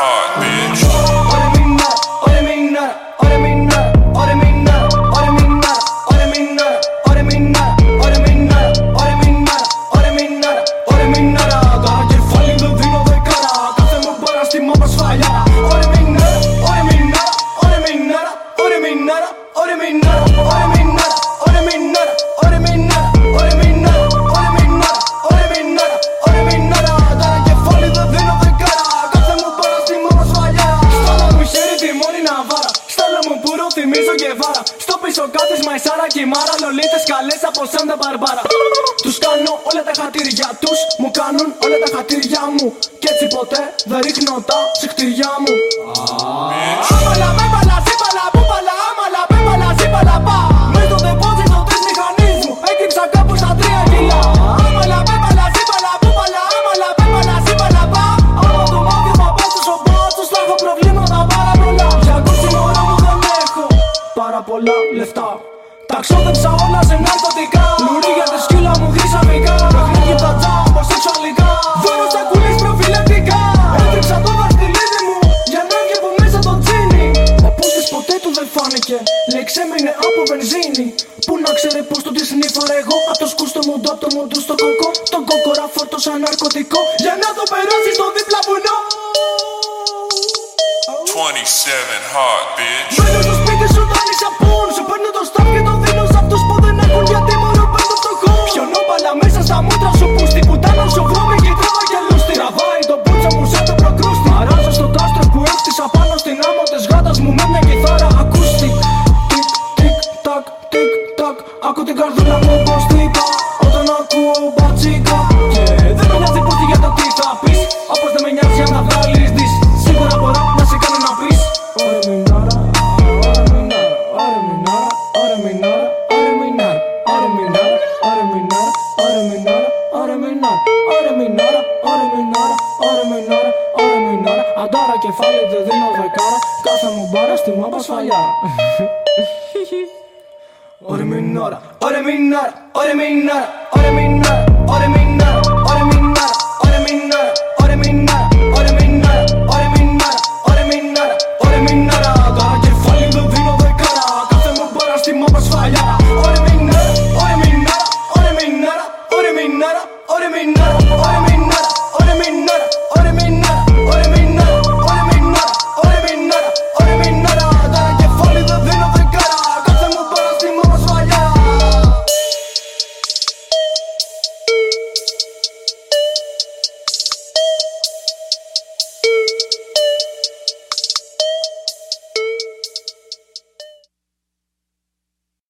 hard, bitch. Or me nada, or me nada, or me nada Γεβάρα Στο πίσω κάθισμα η Σάρα και η Μάρα Λολίτες καλές από Σάντα Μπαρμπάρα. Τους κάνω όλα τα χατήρια τους Μου κάνουν όλα τα χατήρια μου. Κι έτσι ποτέ δεν ρίχνω τα συχτήριά μου πολλά λεφτά. Τα ξόδεψα όλα σε ναρκωτικά Λουρίγια τη σκύλα μου χρυσαφικά Παιχνίδι τα τζάμπα σεξουαλικά Δώρο στα κουλής προφυλακτικά. Έτρεξα το δαχτυλίδι μου για να βγει από μέσα το τζίνι. Ο πούστης ποτέ του δεν φάνηκε. Λέει ξέμεινε από βενζίνη. Πού να ξέρει πως του τη σνίφαρα εγώ. Απ' το σκούστο μου το μου του στο κοκό Τον κόκορα φόρτωσα ναρκωτικό. Για να το περάσει στο δίπλα βουνό 27 hard, bitch. Μένω στο σπίτι σου δάνει σαπούν Σου παίρνω το σταφ και το δίνω σε αυτούς που δεν έχουν Γιατί μόνο παίρνω φτωχό Πιονόπαλα μέσα στα μούτρα σου που στην πουτάνα σου βρώμη και τράβα και λούστη Τραβάει το πούτσα μου σαν το προκρούστη. Αράζω στο κάστρο που έκτισα πάνω στην άμμο της γάτας μου με μια κιθάρα ακούστη. Τικ, τικ, τακ, τικ, τακ. Άκου την καρδούλα Ahora me ignora, ahora me ignora, ahora me ignora, ahora me ignora, ahora με ignora, ahora με ignora. Αντάρα κεφάλι δεν δίνω δεκάρα, κάθε μου minora, στη μάπα σφαλιάρα. Ωρε με ignora, ωρε με ignora, ωρε με ignora, ωρε με ignora, ωρε με ignora, ωρε με ignora, ωρε με ignora. know.